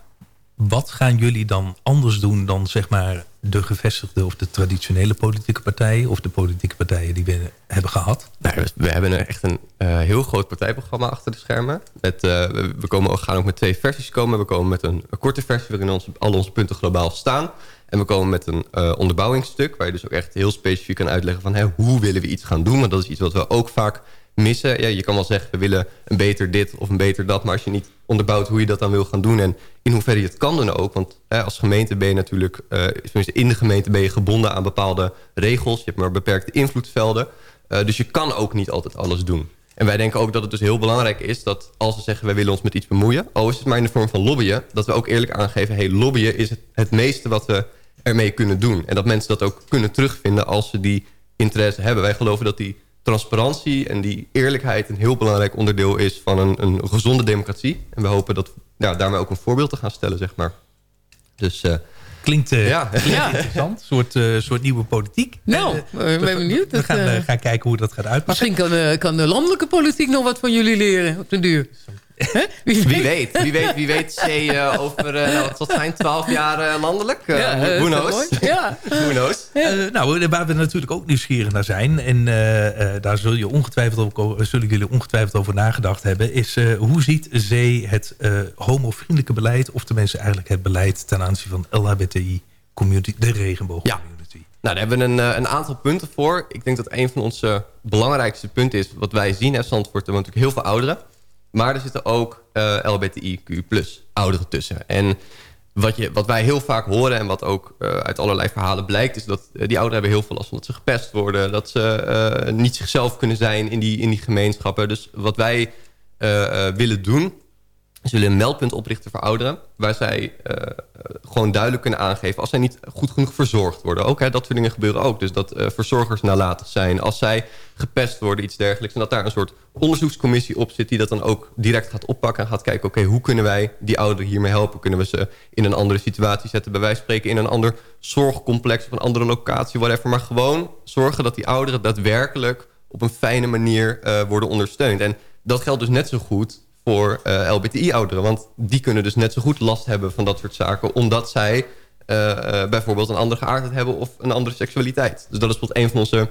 wat gaan jullie dan anders doen dan zeg maar de gevestigde... of de traditionele politieke partijen... of de politieke partijen die we hebben gehad?
Nou, we- hebben echt een eh, heel groot partijprogramma achter de schermen. Met, eh, we komen, gaan ook met twee versies komen. We komen met een, korte versie waarin al onze punten globaal staan. En we komen met een eh, onderbouwingsstuk... waar je dus ook echt heel specifiek kan uitleggen van... Hoe willen we iets gaan doen? Want dat is iets wat we ook vaak missen. Ja, je kan wel zeggen, we willen een beter dit of een beter dat... maar als je niet onderbouwt hoe je dat dan wil gaan doen... en in hoeverre je het kan doen ook... want hè, als gemeente ben je natuurlijk... eh, tenminste in de gemeente ben je gebonden aan bepaalde regels. Je hebt maar beperkte invloedsvelden. Eh, dus je kan ook niet altijd alles doen. En wij denken ook dat het dus heel belangrijk is... dat als we zeggen, wij willen ons met iets bemoeien... al is het maar in de vorm van lobbyen... dat we ook eerlijk aangeven... hey, lobbyen is het, het meeste wat we ermee kunnen doen. En dat mensen dat ook kunnen terugvinden als ze die interesse hebben. Wij geloven dat die transparantie en die eerlijkheid... een heel belangrijk onderdeel is van een, een gezonde democratie. En we hopen dat ja, daarmee ook een voorbeeld te gaan stellen, zeg maar. Dus... eh,
Klinkt, eh,
ja.
klinkt interessant. Een soort, eh, soort nieuwe politiek.
Nou, ben
we-
benieuwd.
We gaan, gaan kijken hoe dat gaat uitpakken.
Misschien kan, eh, kan de landelijke politiek nog wat van jullie leren op de duur. Hè?
Wie weet, wie weet, wie weet zee eh, over, eh, nou, wat zijn 12 jaar landelijk? Eh,
Ja,
who knows?
Ja.
who knows?
Eh, nou, waar we natuurlijk ook nieuwsgierig naar zijn... en eh, eh, daar zul je ongetwijfeld zullen jullie ongetwijfeld over nagedacht hebben... is hoe ziet Zee het homovriendelijke beleid... of tenminste eigenlijk het beleid ten aanzien van LHBTI-community... de regenboog
Ja. Nou, daar hebben we een, een aantal punten voor. Ik denk dat een van onze belangrijkste punten is... wat wij zien in Zandvoort, er natuurlijk heel veel ouderen. Maar er zitten ook LBTIQ plus ouderen tussen. En wat, je, wat wij heel vaak horen en wat ook eh, uit allerlei verhalen blijkt... is dat eh, die ouderen hebben heel veel last van dat ze gepest worden... dat ze eh, niet zichzelf kunnen zijn in die, in die gemeenschappen. Dus wat wij willen doen... Ze willen een meldpunt oprichten voor ouderen... waar zij eh, gewoon duidelijk kunnen aangeven... als zij niet goed genoeg verzorgd worden. Ook, hè, dat soort dingen gebeuren ook. Dus dat eh, verzorgers nalatig zijn. Als zij gepest worden, iets dergelijks. En dat daar een soort onderzoekscommissie op zit... die dat dan ook direct gaat oppakken en gaat kijken... oké, hoe kunnen wij die ouderen hiermee helpen? Kunnen we ze in een andere situatie zetten? Bij wijze van spreken in een ander zorgcomplex... of een andere locatie, whatever. Maar gewoon zorgen dat die ouderen daadwerkelijk... op een fijne manier eh, worden ondersteund. En dat geldt dus net zo goed voor eh, LBTI-ouderen. Want die kunnen dus net zo goed last hebben van dat soort zaken... omdat zij eh, eh, bijvoorbeeld een andere geaardheid hebben... of een andere seksualiteit. Dus dat is bijvoorbeeld een van onze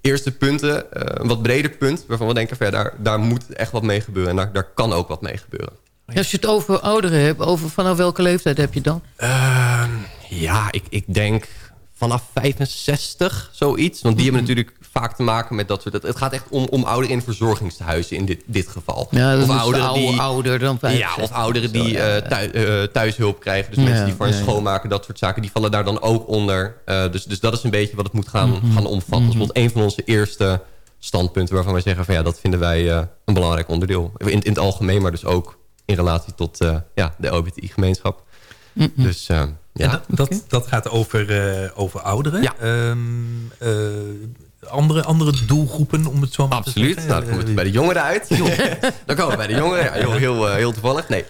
eerste punten. eh, een wat breder punt waarvan we denken... Van, ja, daar, daar moet echt wat mee gebeuren. En daar, daar kan ook wat mee gebeuren.
Als je het over ouderen hebt, over vanaf welke leeftijd heb je dan?
Ehm, ja, ik, ik denk vanaf 65, zoiets. Want die hebben natuurlijk vaak te maken met dat soort... Het, het gaat echt om, om ouderen in verzorgingstehuizen in dit, dit geval.
Ja, dat
of
is
ouderen
oude,
die,
ouder dan
ja,
65.
of ouderen die eh, thui- eh, thuishulp krijgen. Dus
Ja,
mensen die voor
ja, ja.
schoonmaken, dat soort zaken. Die vallen daar dan ook onder. Eh, dus, dus dat is een beetje wat het moet gaan,
Mhm.
gaan omvatten. Dat is bijvoorbeeld een van onze eerste standpunten... waarvan wij zeggen van ja, dat vinden wij eh, een belangrijk onderdeel. In, in het algemeen, maar dus ook in relatie tot eh, ja, de LBTI-gemeenschap. Dus eh, ja.
Dat, dat, dat gaat over, eh, over ouderen.
Ja.
Ehm, eh, andere, andere doelgroepen, om het zo maar
Absoluut.
te
Nou,
zeggen.
dan komen we bij de jongeren uit. dan komen we bij de jongeren. Ja, heel, heel, eh, heel toevallig. Nee.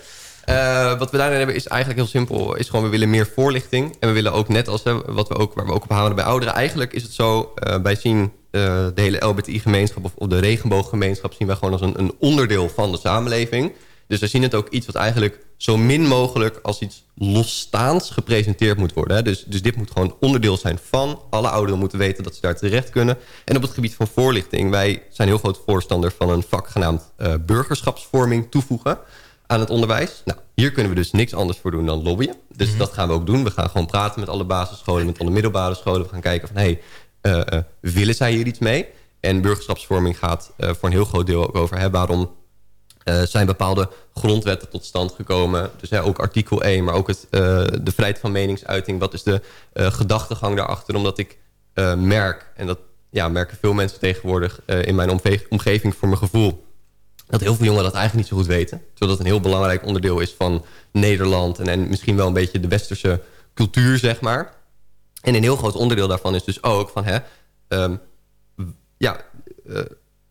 Eh, wat we daarin hebben is eigenlijk heel simpel. Is gewoon, we willen meer voorlichting. En we willen ook net als, hè, wat we ook, waar we ook op houden bij ouderen. Eigenlijk is het zo, eh, wij zien eh, de hele LBTI-gemeenschap... Of, of de regenbooggemeenschap zien wij gewoon als een, een onderdeel van de samenleving. Dus we zien het ook iets wat eigenlijk zo min mogelijk... als iets losstaans gepresenteerd moet worden. Hè. Dus, dus dit moet gewoon onderdeel zijn van. Alle ouderen moeten weten dat ze daar terecht kunnen. En op het gebied van voorlichting... wij zijn heel groot voorstander van een vak genaamd eh, burgerschapsvorming toevoegen aan het onderwijs. Nou, hier kunnen we dus niks anders voor doen dan lobbyen. Dus dat gaan we ook doen. We gaan gewoon praten met alle basisscholen, met alle middelbare scholen. We gaan kijken van, hey, eh, eh, willen zij hier iets mee? En burgerschapsvorming gaat voor een heel groot deel ook over... Hè, waarom eh, zijn bepaalde grondwetten tot stand gekomen. Dus hè, ook artikel 1, maar ook het, eh, de vrijheid van meningsuiting. Wat is de eh, gedachtegang daarachter? Omdat ik merk, en dat ja, merken veel mensen tegenwoordig in mijn omge- omgeving voor mijn gevoel... dat heel veel jongeren dat eigenlijk niet zo goed weten. Terwijl dat een heel belangrijk onderdeel is van Nederland... en, en misschien wel een beetje de westerse cultuur, zeg maar. En een heel groot onderdeel daarvan is dus ook van... Hè, ehm, ja,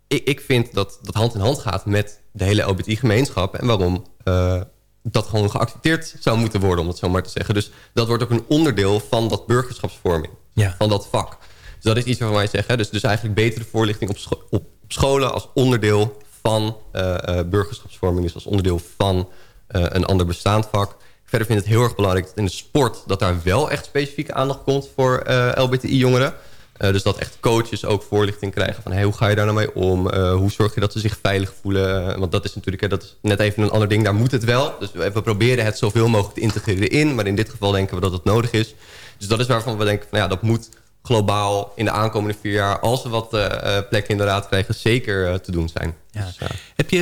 ik, ik vind dat dat hand in hand gaat met de hele LBT-gemeenschap... en waarom eh, dat gewoon geaccepteerd zou moeten worden, om het zo maar te zeggen. Dus dat wordt ook een onderdeel van dat burgerschapsvorming,
Ja.
van dat vak. Dus dat is iets waarvan wij zeggen, dus, dus eigenlijk betere voorlichting op, scho- op scholen... als onderdeel van eh, eh, burgerschapsvorming, dus als onderdeel van een ander bestaand vak... Verder vind ik het heel erg belangrijk dat in de sport... dat daar wel echt specifieke aandacht komt voor LBTI-jongeren. Eh, dus dat echt coaches ook voorlichting krijgen van... Hey, hoe ga je daar nou mee om? Eh, hoe zorg je dat ze zich veilig voelen? Eh, want dat is natuurlijk dat is net even een ander ding. Daar moet het wel. Dus we, we proberen het zoveel mogelijk te integreren in. Maar in dit geval denken we dat het nodig is. Dus dat is waarvan we denken... Van, ja, dat moet globaal in de aankomende vier jaar... als we wat eh, eh, plekken in de raad krijgen... zeker eh, te doen zijn.
Ja.
Dus.
Heb, je,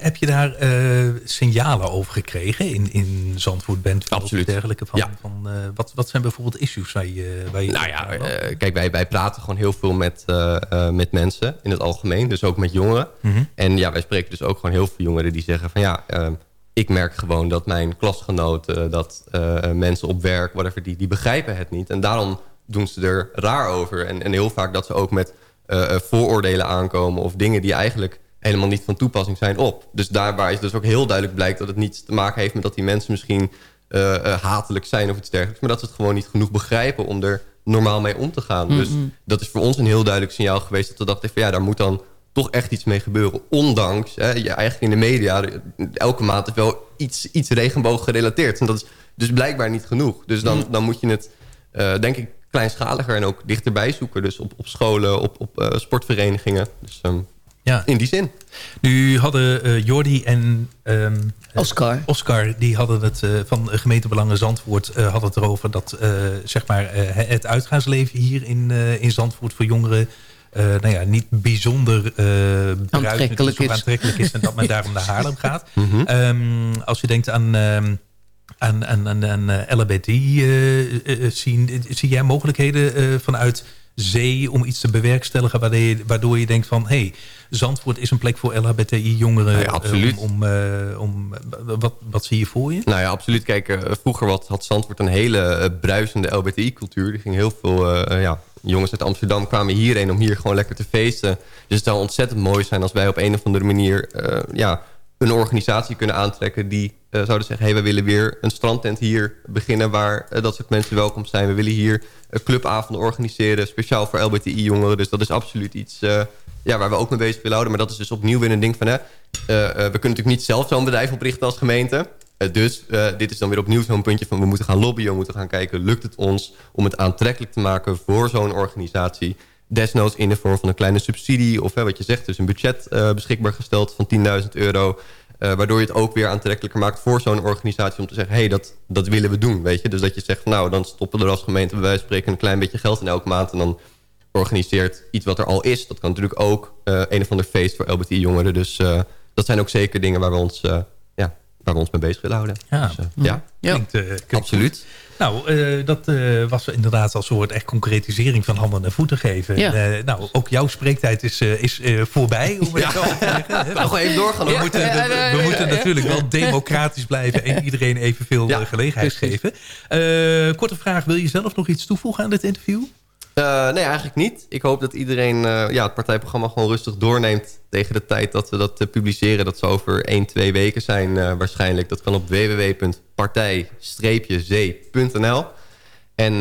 heb je daar signalen over gekregen in, in Zandvoort, Bent
Absoluut.
of dergelijke? Van,
Ja.
van, wat, wat zijn bijvoorbeeld issues waar je... Waar je
Nou ja, kijk, wij, wij praten gewoon heel veel met, met mensen in het algemeen. Dus ook met jongeren.
Mhm.
En ja, wij spreken dus ook gewoon heel veel jongeren die zeggen van... ja, eh, ik merk gewoon dat mijn klasgenoten, dat mensen op werk... whatever, die, die begrijpen het niet. En daarom doen ze er raar over. En, en heel vaak dat ze ook met eh, eh, vooroordelen aankomen... of dingen die eigenlijk helemaal niet van toepassing zijn op. Dus daarbij is dus ook heel duidelijk blijkt... dat het niets te maken heeft met dat die mensen misschien eh, hatelijk zijn of iets dergelijks. Maar dat ze het gewoon niet genoeg begrijpen om er normaal mee om te gaan. Dus dat is voor ons een heel duidelijk signaal geweest... dat we dachten van ja, daar moet dan toch echt iets mee gebeuren. Ondanks, hè, je eigenlijk in de media... elke maand is wel iets, iets regenboog gerelateerd. En dat is dus blijkbaar niet genoeg. Dus dan, dan moet je het, denk ik, kleinschaliger en ook dichterbij zoeken. Dus op, op scholen, op, op eh, sportverenigingen. Dus ehm,
Ja.
in die zin.
Nu hadden eh, Jordi en ehm,
Oscar.
Oscar, die hadden het eh, van gemeentebelangen Zandvoort, eh hadden het erover dat eh, zeg maar, eh, het uitgaansleven hier in, eh, in Zandvoort voor jongeren eh, nou ja, niet bijzonder eh bruisend
Aantrekkelijk is.
aantrekkelijk is en dat men daarom naar Haarlem gaat.
Mhm.
Ehm, als je denkt aan, ehm aan, aan, aan, aan eh, LHBT eh, eh, eh, zien, zie jij mogelijkheden eh, vanuit zee om iets te bewerkstelligen waardoor je, waardoor je denkt van hé, hey, Zandvoort is een plek voor LHBTI-jongeren.
Ja, absoluut.
om, eh, wat, wat zie je voor je?
Nou ja, absoluut. Kijk, eh, vroeger wat, had Zandvoort een hele eh, bruisende LBTI-cultuur. Er ging heel veel eh, eh, ja, jongens uit Amsterdam kwamen hierheen om hier gewoon lekker te feesten. Dus het zou ontzettend mooi zijn als wij op een of andere manier... eh, ja, een organisatie kunnen aantrekken die eh, zouden zeggen... hey, we willen weer een strandtent hier beginnen waar eh, dat soort mensen welkom zijn. We willen hier clubavonden organiseren, speciaal voor LBTI-jongeren. Dus dat is absoluut iets eh, ja, waar we ook mee bezig willen houden. Maar dat is dus opnieuw weer een ding van... Hè, we kunnen natuurlijk niet zelf zo'n bedrijf oprichten als gemeente... Dus dit is dan weer opnieuw zo'n puntje van... we moeten gaan lobbyen, we moeten gaan kijken... lukt het ons om het aantrekkelijk te maken voor zo'n organisatie... desnoods in de vorm van een kleine subsidie... of hè, wat je zegt, dus een budget uh, beschikbaar gesteld van 10.000 euro... Uh, waardoor je het ook weer aantrekkelijker maakt voor zo'n organisatie... om te zeggen, hé, hey, dat, dat willen we doen, weet je. Dus dat je zegt, nou, dan stoppen we er als gemeente... bij wijze van spreken een klein beetje geld in elke maand... en dan organiseert iets wat er al is. Dat kan natuurlijk ook uh, een of ander feest voor LBT-jongeren. Dus uh, dat zijn ook zeker dingen waar we ons, uh, ja, waar we ons mee bezig willen houden.
Ja,
dus, ja.
Klinkt, klinkt
absoluut.
Goed. Nou, uh, dat uh, was inderdaad als soort echt concretisering van handen en voeten geven.
Ja.
Uh, nou, ook jouw spreektijd is, is voorbij. Om
ja. Nog even doorgaan.
We, moeten, we, we moeten natuurlijk wel democratisch blijven en iedereen evenveel ja, gelegenheid precies. geven. korte vraag, wil je zelf nog iets toevoegen aan dit interview?
Uh, nee, eigenlijk niet. Ik hoop dat iedereen uh, ja, het partijprogramma gewoon rustig doorneemt... tegen de tijd dat we dat uh, publiceren. Dat zou over 1, 2 weken zijn waarschijnlijk. Dat kan op www.partij-z.nl. En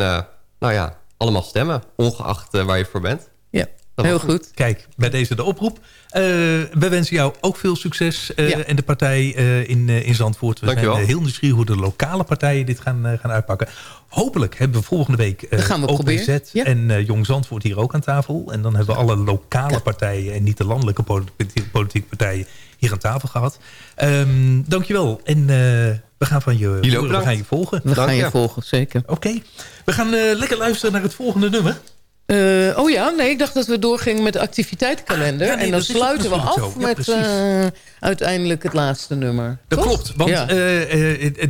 nou ja, allemaal stemmen, ongeacht waar je voor bent.
Ja, heel goed. goed.
Kijk, bij deze de oproep. We wensen jou ook veel succes ja. en de partij in, in Zandvoort. We
Dankjewel.
zijn heel nieuwsgierig hoe de lokale partijen dit gaan, gaan uitpakken. Hopelijk hebben we volgende week uh,
we
OPZ
ja.
en uh, Jong Zandvoort hier ook aan tafel. En dan hebben we alle lokale ja. partijen en niet de landelijke politieke, politieke partijen hier aan tafel gehad. Um, dankjewel. En uh, we gaan van je,
Jullie
we gaan je volgen.
We Dank gaan je, je volgen, zeker.
Oké. Okay. We gaan lekker luisteren naar het volgende nummer.
Eh, oh ja, nee, ik dacht dat we doorgingen met de activiteitskalender.
Ja, nee,
en dan sluiten we af.
Ja,
met eh, uiteindelijk het laatste nummer.
Dat
Toch?
klopt, want
Ja.
eh,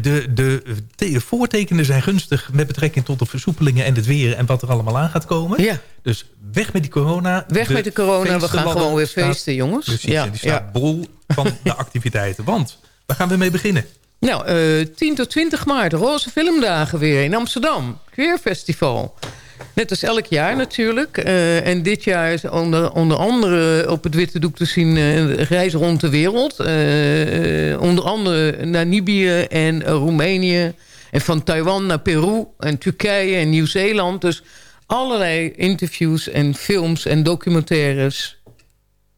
de, de te- voortekenen zijn gunstig met betrekking tot de versoepelingen en het weer en wat er allemaal aan gaat komen.
Ja.
Dus weg met die corona.
Weg met de corona, we gaan gewoon weer
staat-
feesten, jongens.
Precies,
Ja,
en die staat bol van de activiteiten. Want, waar gaan we mee beginnen?
Nou, eh 10 tot 20 maart, Roze Filmdagen weer in Amsterdam. Queerfestival. Net als elk jaar natuurlijk. Eh, en dit jaar is onder, onder andere op het witte doek te zien... eh, Reis rond de wereld. Eh, onder andere Namibië en eh, Roemenië. En van Taiwan naar Peru en Turkije en Nieuw-Zeeland. Dus allerlei interviews en films en documentaires...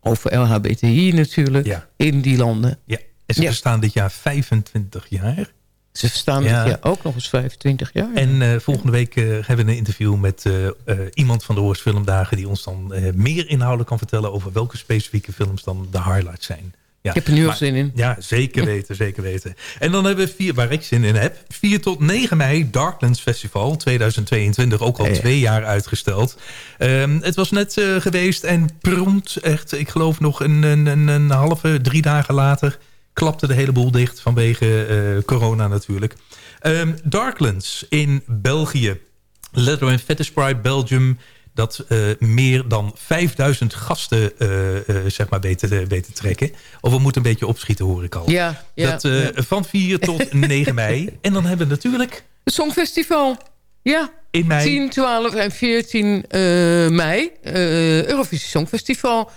over LHBTI natuurlijk, in die landen.
Ja, en ze
Ja.
bestaan dit jaar 25 jaar.
Ze staan
Ja.
dit jaar ook nog eens 25 jaar.
En eh, volgende week eh, hebben we een interview met eh, iemand van de Horst Filmdagen... die ons dan meer inhoudelijk kan vertellen... over welke specifieke films dan de highlights zijn. Ja,
Ik heb er nu al zin in.
Ja, zeker weten, zeker weten. En dan hebben we vier, waar ik zin in heb... 4 tot 9 mei Darklands Festival 2022. Ook al
Ja, ja.
twee jaar uitgesteld. Ehm, het was net geweest en prompt echt... ik geloof nog een, een, een, een halve, drie dagen later... klapte de hele boel dicht vanwege eh, corona natuurlijk. Ehm, Darklands in België. Leather and Fetish Pride Belgium... dat eh, meer dan 5000 gasten eh, zeg maar weten, weten trekken. Of we moeten een beetje opschieten, hoor ik al.
Ja, ja,
dat,
ja.
Van 4 tot 9 mei. En dan hebben we natuurlijk
Het Songfestival. Ja.
in mei...
10, 12 en 14 eh, mei. Eurovisie Songfestival.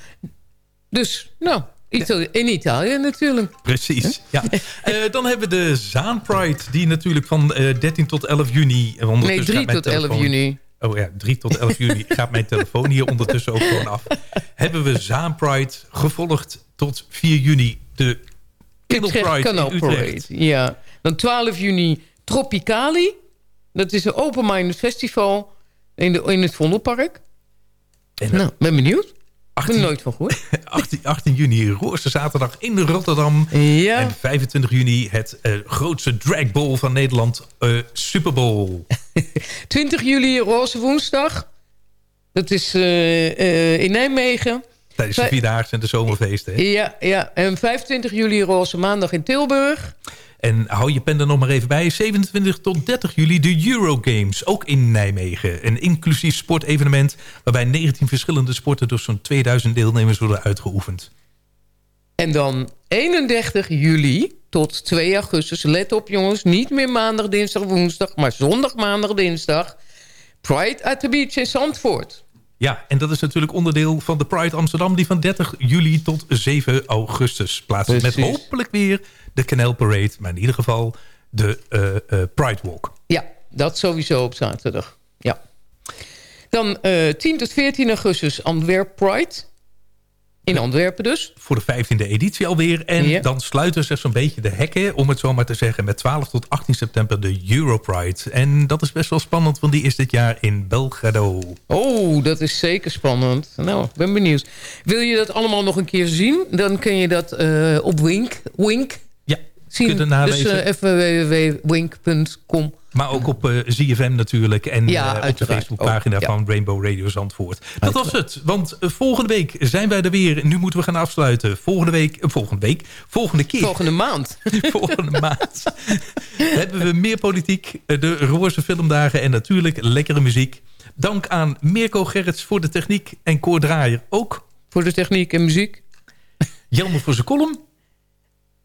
Dus, nou, Italië, in Italië natuurlijk.
Precies, ja. Eh, dan hebben we de Zaan Pride, die natuurlijk van eh 13 tot 11 juni... en ondertussen
Nee, 3
gaat mijn
tot 11
telefoon-
juni.
Oh ja, 3 tot 11 juni gaat mijn telefoon hier ondertussen ook gewoon af. Hebben we Zaan Pride, gevolgd tot 4 juni de
Utrecht
Pride
Canal. Parade, Ja. Dan 12 juni Tropicali. Dat is een open-minded festival in, de, in het Vondelpark. nou, ben benieuwd. Ik ben er nooit van gehoord.
18, 18 juni Roorse Zaterdag in Rotterdam.
Ja.
En 25 juni het eh, grootste dragball van Nederland, eh Super Bowl.
20 juli Roze Woensdag. Dat is eh, in Nijmegen.
Tijdens de Vierdaagse en de zomerfeesten. hè?
Ja, ja, en 25 juli Roze Maandag in Tilburg.
En hou je pen er nog maar even bij. 27 tot 30 juli de Eurogames, ook in Nijmegen. Een inclusief sportevenement waarbij 19 verschillende sporten... door zo'n 2000 deelnemers worden uitgeoefend.
En dan 31 juli tot 2 augustus. Let op jongens, niet meer maandag, dinsdag, woensdag... maar zondag, maandag, dinsdag. Pride at the Beach in Zandvoort.
Ja, en dat is natuurlijk onderdeel van de Pride Amsterdam... die van 30 juli tot 7 augustus plaatsvindt. Met hopelijk weer de Canal Parade... maar in ieder geval de eh, eh, Pride Walk.
Ja, dat sowieso op zaterdag. Ja. Dan eh 10 tot 14 augustus Antwerp Pride. In Antwerpen dus.
Voor de 15e editie alweer. En
Ja.
dan sluiten zich zo'n beetje de hekken... om het zo maar te zeggen... met 12 tot 18 september de Europride. En dat is best wel spannend... want die is dit jaar in Belgrado.
Oh, dat is zeker spannend. Nou, ik ben benieuwd. Wil je dat allemaal nog een keer zien? Dan kun je dat eh, op Wink, Wink zien. dus
nalezen.
eh, even www.wink.com.
Maar ook op eh ZFM natuurlijk. En
Ja,
eh, op de Facebookpagina
ook, ja.
van Rainbow Radio Zandvoort. Dat was het. Want volgende week zijn wij er weer. Nu moeten we gaan afsluiten. Volgende week, volgende week, volgende keer.
Volgende maand.
volgende maand hebben we meer politiek. De Roorse Filmdagen en natuurlijk lekkere muziek. Dank aan Mirko Gerrits voor de techniek. En Cor Draaier ook.
Voor de techniek en muziek.
Jelmer voor zijn column.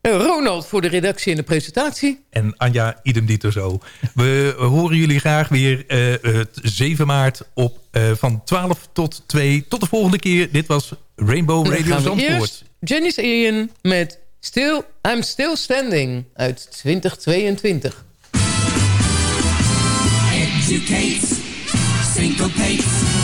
Eh, Ronald voor de redactie en de presentatie.
En Anja, idem dito zo. We horen jullie graag weer eh, het 7 maart op, eh, van 12 tot 2. Tot de volgende keer. Dit was Rainbow
Dan
Radio
gaan we
Zandvoort.
eerst Janice Ian met Still, I'm Still Standing uit 2022.
Educates, syncopates,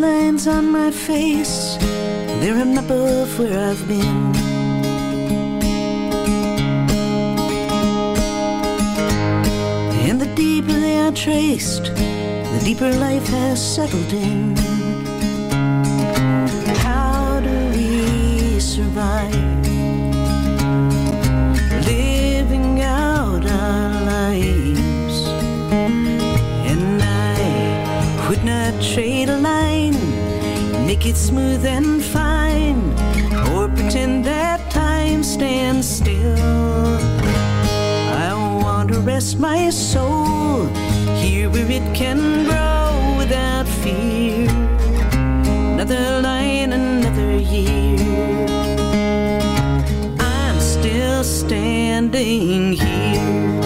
lines on my face, they're a map of where I've been. And the deeper they are traced, the
deeper life has settled in. How do we survive? Trade a line, make it smooth and fine, or pretend that time stands still. I want to rest my soul here where it can grow without fear. Another line, another year. I'm still standing here.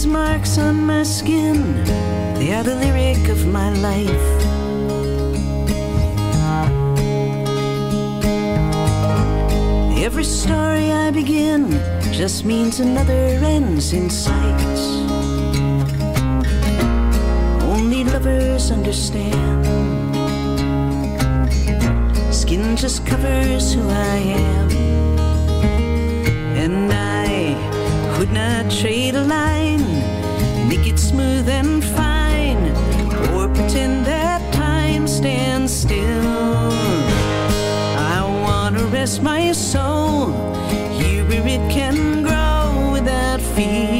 These marks on my skin, they are the lyric of my life. Every story I begin just means another ends in sight. Only lovers understand. Skin just covers who I am. Not trade a line, make it smooth and fine, or pretend that time stands still. I want to rest my soul here where it can grow without fear.